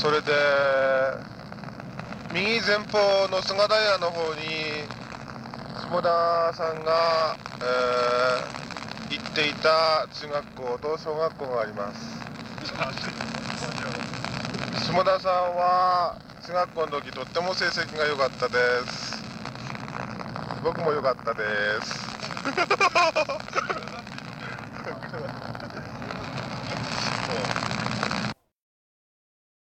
それで右前方の菅平の方に下田さんが、えー行っていた中学校と小学校があります。下田さんは中学校の時とっても成績が良かったです。僕も良かったです。